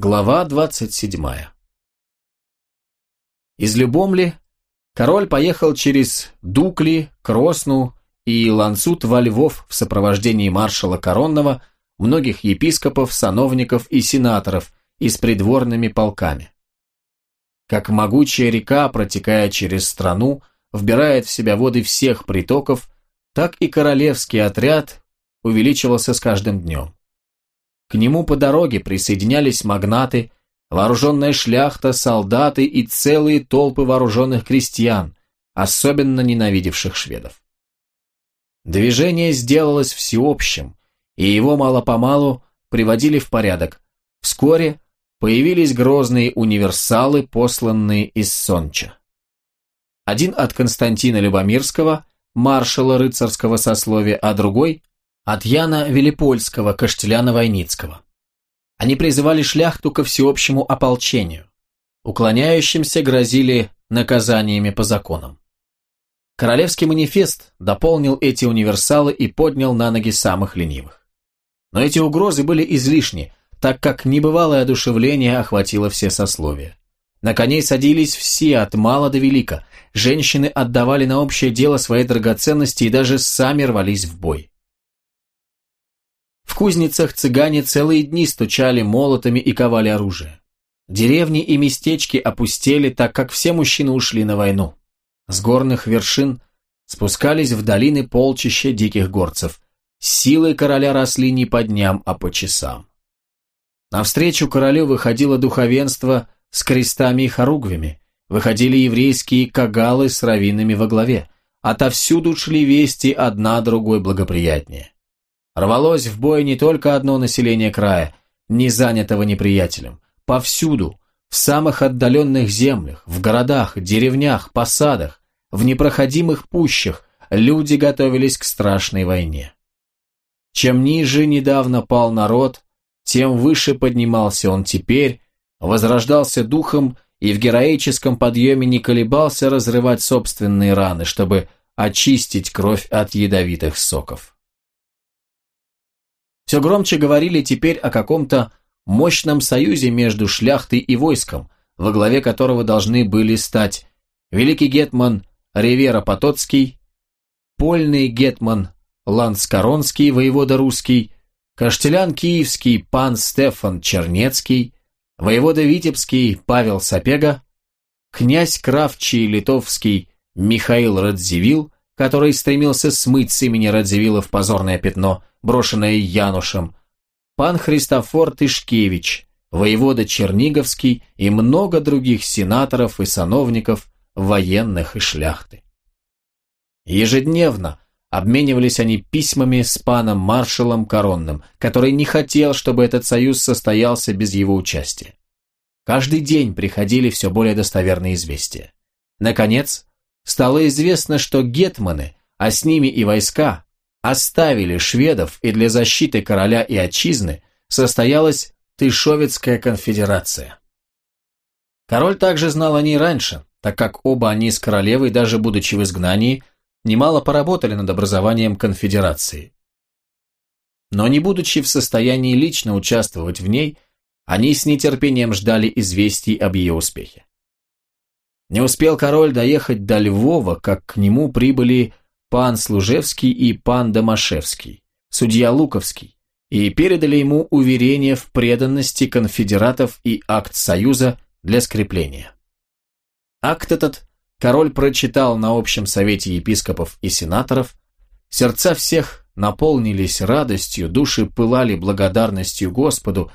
Глава 27 Из Любомли король поехал через Дукли, Кросну и Ланцут во Львов в сопровождении маршала Коронного, многих епископов, сановников и сенаторов и с придворными полками. Как могучая река, протекая через страну, вбирает в себя воды всех притоков, так и королевский отряд увеличивался с каждым днем. К нему по дороге присоединялись магнаты, вооруженная шляхта, солдаты и целые толпы вооруженных крестьян, особенно ненавидевших шведов. Движение сделалось всеобщим, и его мало-помалу приводили в порядок. Вскоре появились грозные универсалы, посланные из Сонча. Один от Константина Любомирского, маршала рыцарского сословия, а другой от Яна Велипольского, Каштеляна Войницкого. Они призывали шляхту ко всеобщему ополчению. Уклоняющимся грозили наказаниями по законам. Королевский манифест дополнил эти универсалы и поднял на ноги самых ленивых. Но эти угрозы были излишни, так как небывалое одушевление охватило все сословия. На коней садились все, от мала до велика. Женщины отдавали на общее дело свои драгоценности и даже сами рвались в бой. В кузницах цыгане целые дни стучали молотами и ковали оружие. Деревни и местечки опустели, так как все мужчины ушли на войну. С горных вершин спускались в долины полчища диких горцев. Силы короля росли не по дням, а по часам. Навстречу королю выходило духовенство с крестами и хоругвями, выходили еврейские кагалы с раввинами во главе. Отовсюду шли вести одна другой благоприятнее. Рвалось в бой не только одно население края, не занятого неприятелем. Повсюду, в самых отдаленных землях, в городах, деревнях, посадах, в непроходимых пущах люди готовились к страшной войне. Чем ниже недавно пал народ, тем выше поднимался он теперь, возрождался духом и в героическом подъеме не колебался разрывать собственные раны, чтобы очистить кровь от ядовитых соков. Все громче говорили теперь о каком-то мощном союзе между шляхтой и войском, во главе которого должны были стать великий гетман Ривера Потоцкий, польный гетман Ланскоронский, воевода русский, каштелян киевский пан Стефан Чернецкий, воевода Витебский Павел Сапега, князь Кравчий Литовский Михаил Радзивилл, который стремился смыть с имени Радзивиллов позорное пятно, брошенное Янушем, пан Христофор Тышкевич, воевода Черниговский и много других сенаторов и сановников, военных и шляхты. Ежедневно обменивались они письмами с паном маршалом Коронным, который не хотел, чтобы этот союз состоялся без его участия. Каждый день приходили все более достоверные известия. Наконец, стало известно, что гетманы, а с ними и войска, оставили шведов, и для защиты короля и отчизны состоялась Тышовецкая конфедерация. Король также знал о ней раньше, так как оба они с королевой, даже будучи в изгнании, немало поработали над образованием конфедерации. Но не будучи в состоянии лично участвовать в ней, они с нетерпением ждали известий об ее успехе. Не успел король доехать до Львова, как к нему прибыли пан Служевский и пан Домашевский, судья Луковский, и передали ему уверение в преданности конфедератов и акт союза для скрепления. Акт этот король прочитал на общем совете епископов и сенаторов, сердца всех наполнились радостью, души пылали благодарностью Господу,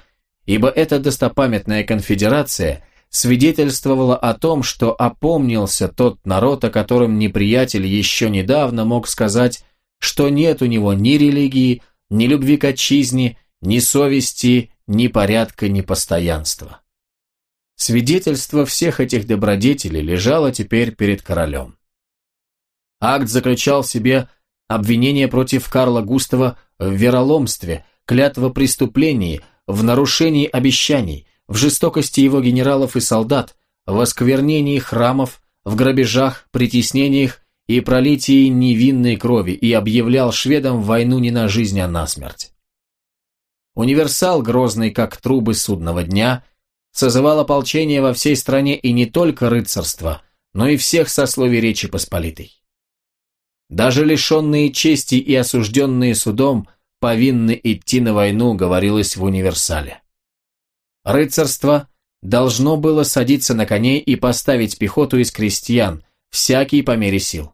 ибо эта достопамятная конфедерация – свидетельствовало о том, что опомнился тот народ, о котором неприятель еще недавно мог сказать, что нет у него ни религии, ни любви к отчизне, ни совести, ни порядка, ни постоянства. Свидетельство всех этих добродетелей лежало теперь перед королем. Акт заключал в себе обвинение против Карла Густава в вероломстве, клятва преступлений, в нарушении обещаний, в жестокости его генералов и солдат, в осквернении храмов, в грабежах, притеснениях и пролитии невинной крови и объявлял шведам войну не на жизнь, а на смерть. Универсал, грозный как трубы судного дня, созывал ополчение во всей стране и не только рыцарство, но и всех сословий Речи Посполитой. Даже лишенные чести и осужденные судом повинны идти на войну, говорилось в универсале. Рыцарство должно было садиться на коней и поставить пехоту из крестьян, всякий по мере сил.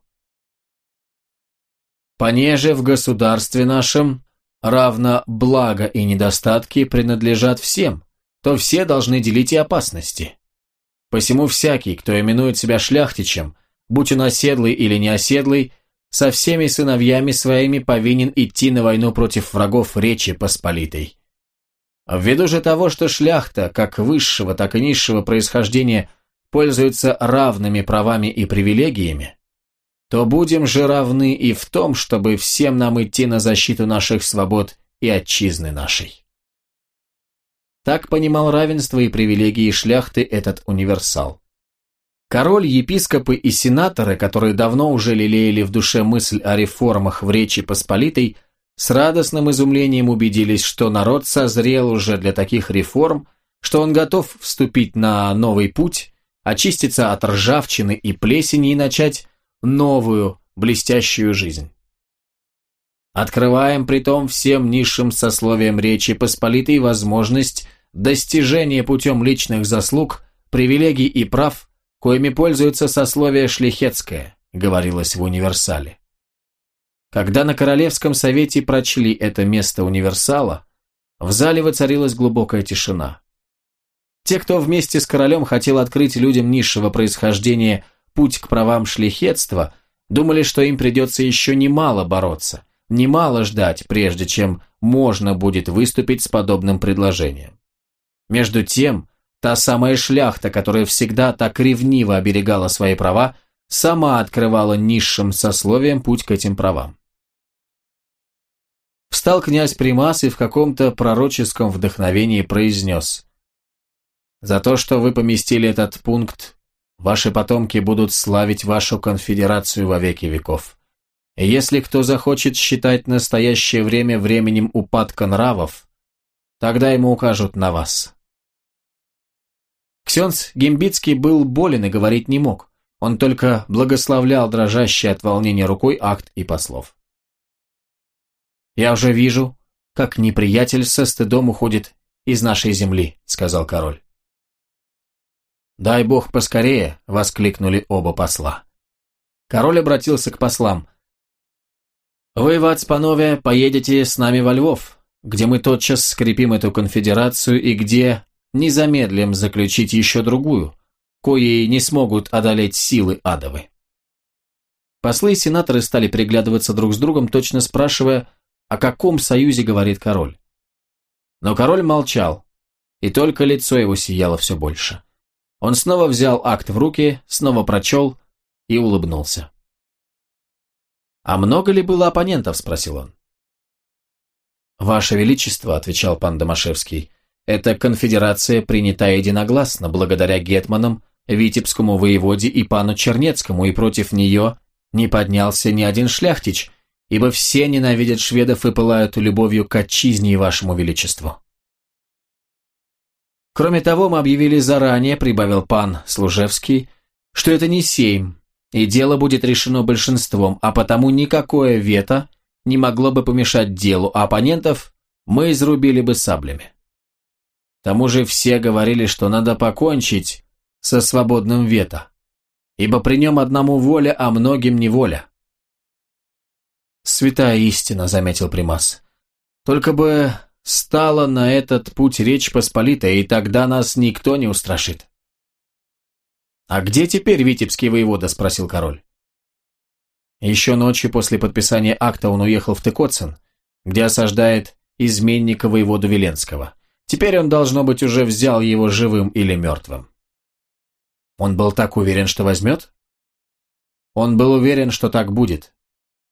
Понеже в государстве нашем равно благо и недостатки принадлежат всем, то все должны делить и опасности. Посему всякий, кто именует себя шляхтичем, будь он оседлый или неоседлый, со всеми сыновьями своими повинен идти на войну против врагов Речи Посполитой. Ввиду же того, что шляхта, как высшего, так и низшего происхождения, пользуется равными правами и привилегиями, то будем же равны и в том, чтобы всем нам идти на защиту наших свобод и отчизны нашей. Так понимал равенство и привилегии шляхты этот универсал. Король, епископы и сенаторы, которые давно уже лелеяли в душе мысль о реформах в Речи Посполитой, с радостным изумлением убедились, что народ созрел уже для таких реформ, что он готов вступить на новый путь, очиститься от ржавчины и плесени и начать новую, блестящую жизнь. Открываем притом всем низшим сословиям Речи Посполитой возможность достижения путем личных заслуг, привилегий и прав коими пользуется сословие шлихетское, говорилось в универсале. Когда на Королевском совете прочли это место универсала, в зале воцарилась глубокая тишина. Те, кто вместе с королем хотел открыть людям низшего происхождения путь к правам шлихетства, думали, что им придется еще немало бороться, немало ждать, прежде чем можно будет выступить с подобным предложением. Между тем, Та самая шляхта, которая всегда так ревниво оберегала свои права, сама открывала низшим сословием путь к этим правам. Встал князь Примас и в каком-то пророческом вдохновении произнес «За то, что вы поместили этот пункт, ваши потомки будут славить вашу конфедерацию во веки веков. И если кто захочет считать настоящее время временем упадка нравов, тогда ему укажут на вас». Ксенц Гембицкий был болен и говорить не мог. Он только благословлял дрожащий от волнения рукой акт и послов. «Я уже вижу, как неприятель со стыдом уходит из нашей земли», — сказал король. «Дай бог поскорее!» — воскликнули оба посла. Король обратился к послам. «Вы, Вацпанове, поедете с нами во Львов, где мы тотчас скрепим эту конфедерацию и где не замедлим заключить еще другую, кои не смогут одолеть силы адовы. Послы и сенаторы стали приглядываться друг с другом, точно спрашивая, о каком союзе говорит король. Но король молчал, и только лицо его сияло все больше. Он снова взял акт в руки, снова прочел и улыбнулся. «А много ли было оппонентов?» – спросил он. «Ваше Величество», – отвечал пан Домашевский, эта конфедерация принята единогласно благодаря гетманам, Витебскому воеводе и пану Чернецкому, и против нее не поднялся ни один шляхтич, ибо все ненавидят шведов и пылают любовью к отчизне и вашему величеству. Кроме того, мы объявили заранее, прибавил пан Служевский, что это не сейм, и дело будет решено большинством, а потому никакое вето не могло бы помешать делу, а оппонентов мы изрубили бы саблями тому же все говорили, что надо покончить со свободным вето, ибо при нем одному воля, а многим не воля. «Святая истина», — заметил Примас. «Только бы стала на этот путь Речь Посполитая, и тогда нас никто не устрашит». «А где теперь Витебский воевода?» — спросил король. Еще ночью после подписания акта он уехал в Тыкоцин, где осаждает изменника воеводу Веленского. Теперь он, должно быть, уже взял его живым или мертвым. Он был так уверен, что возьмет? Он был уверен, что так будет.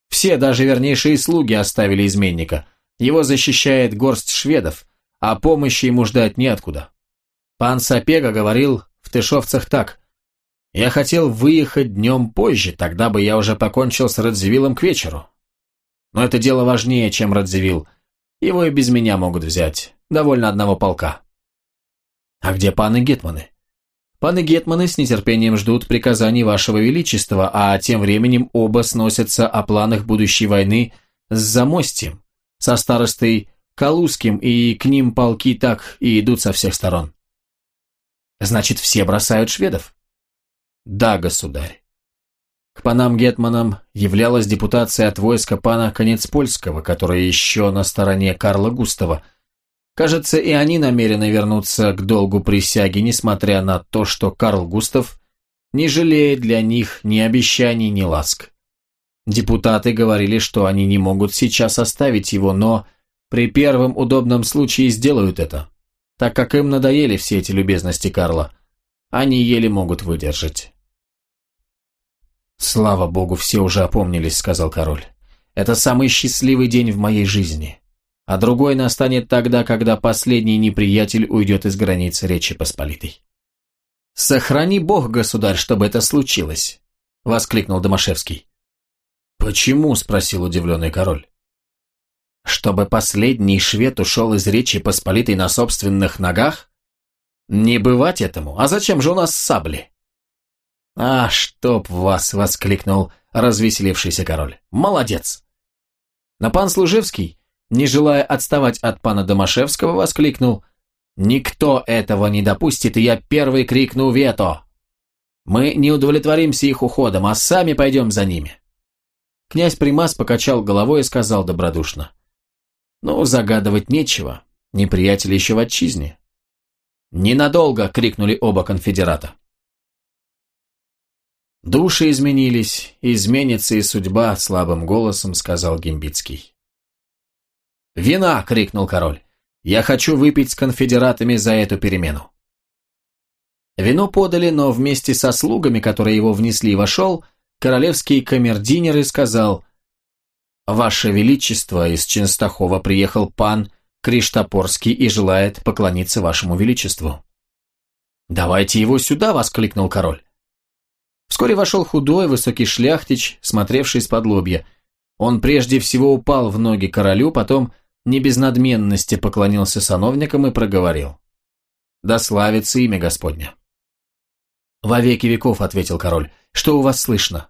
Все, даже вернейшие слуги, оставили изменника. Его защищает горсть шведов, а помощи ему ждать неоткуда. Пан Сапега говорил в Тышовцах так. «Я хотел выехать днем позже, тогда бы я уже покончил с Радзивиллом к вечеру. Но это дело важнее, чем Радзивилл. Его и без меня могут взять. Довольно одного полка. А где паны Гетманы? Паны Гетманы с нетерпением ждут приказаний вашего величества, а тем временем оба сносятся о планах будущей войны с Замостьем, со старостой Калузским, и к ним полки так и идут со всех сторон. Значит, все бросают шведов? Да, государь. К панам Гетманам являлась депутация от войска пана Конецпольского, который еще на стороне Карла Густава. Кажется, и они намерены вернуться к долгу присяги, несмотря на то, что Карл Густав не жалеет для них ни обещаний, ни ласк. Депутаты говорили, что они не могут сейчас оставить его, но при первом удобном случае сделают это, так как им надоели все эти любезности Карла. Они еле могут выдержать. «Слава богу, все уже опомнились», — сказал король. «Это самый счастливый день в моей жизни. А другой настанет тогда, когда последний неприятель уйдет из границы Речи Посполитой». «Сохрани бог, государь, чтобы это случилось», — воскликнул Домашевский. «Почему?» — спросил удивленный король. «Чтобы последний швед ушел из Речи Посполитой на собственных ногах? Не бывать этому. А зачем же у нас сабли?» «А, чтоб вас!» — воскликнул развеселившийся король. «Молодец!» Но пан Служевский, не желая отставать от пана Домашевского, воскликнул «Никто этого не допустит, и я первый крикну «Вето!» Мы не удовлетворимся их уходом, а сами пойдем за ними». Князь Примас покачал головой и сказал добродушно «Ну, загадывать нечего, неприятель еще в отчизне». «Ненадолго!» — крикнули оба конфедерата. «Души изменились, изменится и судьба», — слабым голосом сказал Гимбицкий. «Вина!» — крикнул король. «Я хочу выпить с конфедератами за эту перемену». Вино подали, но вместе со слугами, которые его внесли, вошел королевский камердинер и сказал «Ваше Величество, из Ченстахова приехал пан Криштопорский и желает поклониться вашему Величеству». «Давайте его сюда!» — воскликнул король. Вскоре вошел худой, высокий шляхтич, смотревший из-под лобья. Он прежде всего упал в ноги королю, потом не без надменности поклонился сановникам и проговорил. «Да славится имя Господня!» «Во веки веков», — ответил король, — «что у вас слышно?»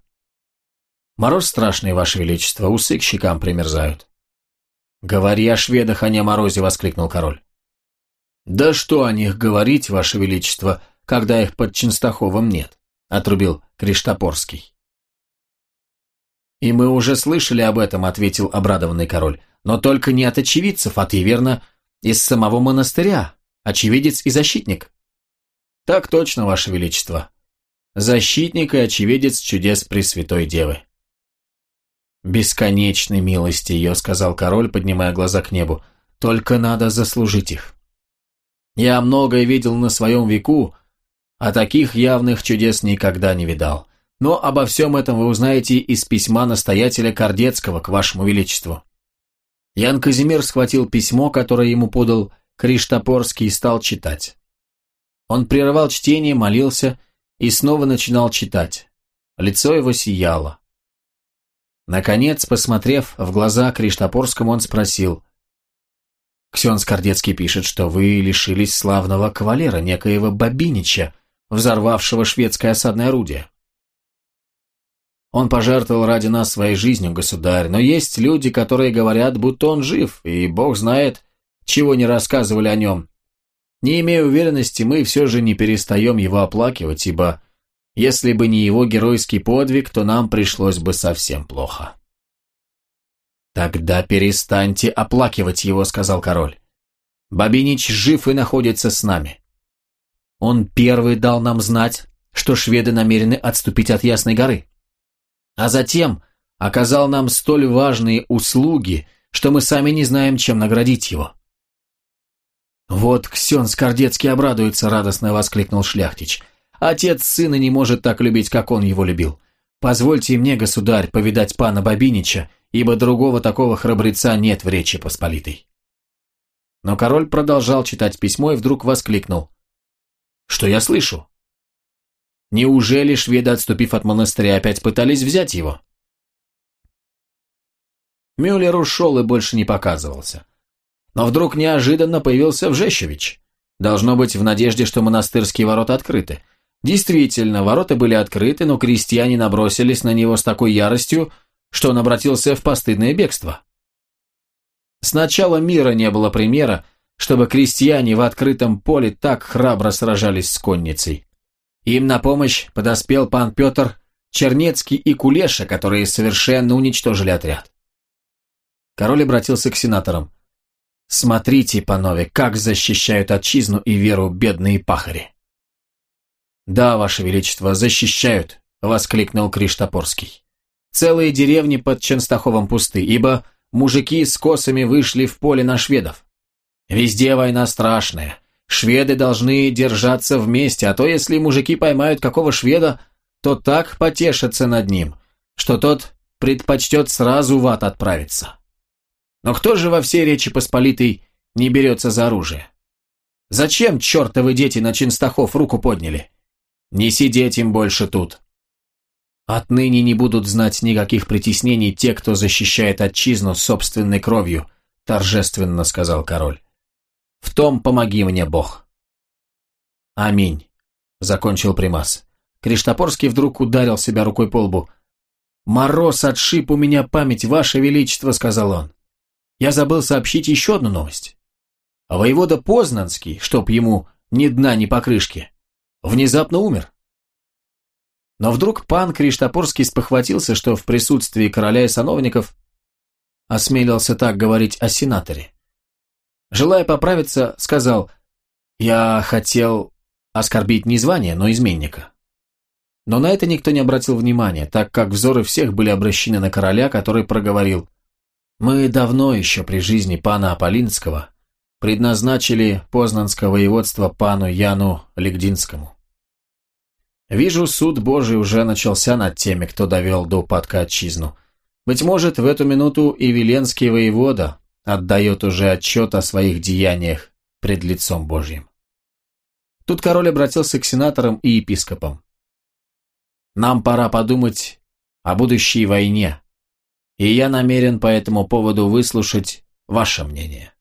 «Мороз страшный, ваше величество, усы к щекам примерзают». «Говори о шведах, а не о морозе», — воскликнул король. «Да что о них говорить, ваше величество, когда их под Ченстаховым нет?» — отрубил Криштопорский. «И мы уже слышали об этом», — ответил обрадованный король, «но только не от очевидцев, а ты, верно, из самого монастыря, очевидец и защитник». «Так точно, Ваше Величество. Защитник и очевидец чудес Пресвятой Девы». «Бесконечной милости ее», — сказал король, поднимая глаза к небу, — «только надо заслужить их». «Я многое видел на своем веку, а таких явных чудес никогда не видал. Но обо всем этом вы узнаете из письма настоятеля Кордецкого к вашему величеству. Ян Казимир схватил письмо, которое ему подал Криштопорский, и стал читать. Он прерывал чтение, молился и снова начинал читать. Лицо его сияло. Наконец, посмотрев в глаза Криштопорскому, он спросил. «Ксен Скордецкий пишет, что вы лишились славного кавалера, некоего Бабинича, взорвавшего шведское осадное орудие. Он пожертвовал ради нас своей жизнью, государь, но есть люди, которые говорят, будто он жив, и бог знает, чего не рассказывали о нем. Не имея уверенности, мы все же не перестаем его оплакивать, ибо если бы не его геройский подвиг, то нам пришлось бы совсем плохо. «Тогда перестаньте оплакивать его», — сказал король. «Бабинич жив и находится с нами. Он первый дал нам знать, что шведы намерены отступить от Ясной горы. А затем оказал нам столь важные услуги, что мы сами не знаем, чем наградить его. «Вот Ксен Скордецкий обрадуется», — радостно воскликнул Шляхтич. «Отец сына не может так любить, как он его любил. Позвольте мне, государь, повидать пана Бабинича, ибо другого такого храбреца нет в Речи Посполитой». Но король продолжал читать письмо и вдруг воскликнул. Что я слышу? Неужели шведы, отступив от монастыря, опять пытались взять его? Мюллер ушел и больше не показывался. Но вдруг неожиданно появился Вжещевич. Должно быть в надежде, что монастырские ворота открыты. Действительно, ворота были открыты, но крестьяне набросились на него с такой яростью, что он обратился в постыдное бегство. С начала мира не было примера, чтобы крестьяне в открытом поле так храбро сражались с конницей. Им на помощь подоспел пан Петр Чернецкий и Кулеша, которые совершенно уничтожили отряд. Король обратился к сенаторам. «Смотрите, панове, как защищают отчизну и веру бедные пахари!» «Да, ваше величество, защищают!» — воскликнул Криштопорский. «Целые деревни под Ченстаховым пусты, ибо мужики с косами вышли в поле на шведов. Везде война страшная. Шведы должны держаться вместе, а то если мужики поймают какого шведа, то так потешатся над ним, что тот предпочтет сразу в ад отправиться. Но кто же во всей Речи Посполитой не берется за оружие? Зачем чертовы дети на Чинстахов руку подняли? Не сидеть им больше тут. Отныне не будут знать никаких притеснений те, кто защищает отчизну собственной кровью, торжественно сказал король. В том помоги мне Бог. Аминь, закончил примас. Криштопорский вдруг ударил себя рукой по лбу. «Мороз отшиб у меня память, Ваше Величество», — сказал он. «Я забыл сообщить еще одну новость. Воевода Познанский, чтоб ему ни дна, ни покрышки, внезапно умер. Но вдруг пан Криштопорский спохватился, что в присутствии короля и сановников осмелился так говорить о сенаторе. Желая поправиться, сказал, «Я хотел оскорбить не звание, но изменника». Но на это никто не обратил внимания, так как взоры всех были обращены на короля, который проговорил, «Мы давно еще при жизни пана Аполлинского предназначили Познанское воеводство пану Яну Легдинскому. Вижу, суд Божий уже начался над теми, кто довел до упадка отчизну. Быть может, в эту минуту и Веленский воевода отдает уже отчет о своих деяниях пред лицом Божьим. Тут король обратился к сенаторам и епископам. «Нам пора подумать о будущей войне, и я намерен по этому поводу выслушать ваше мнение».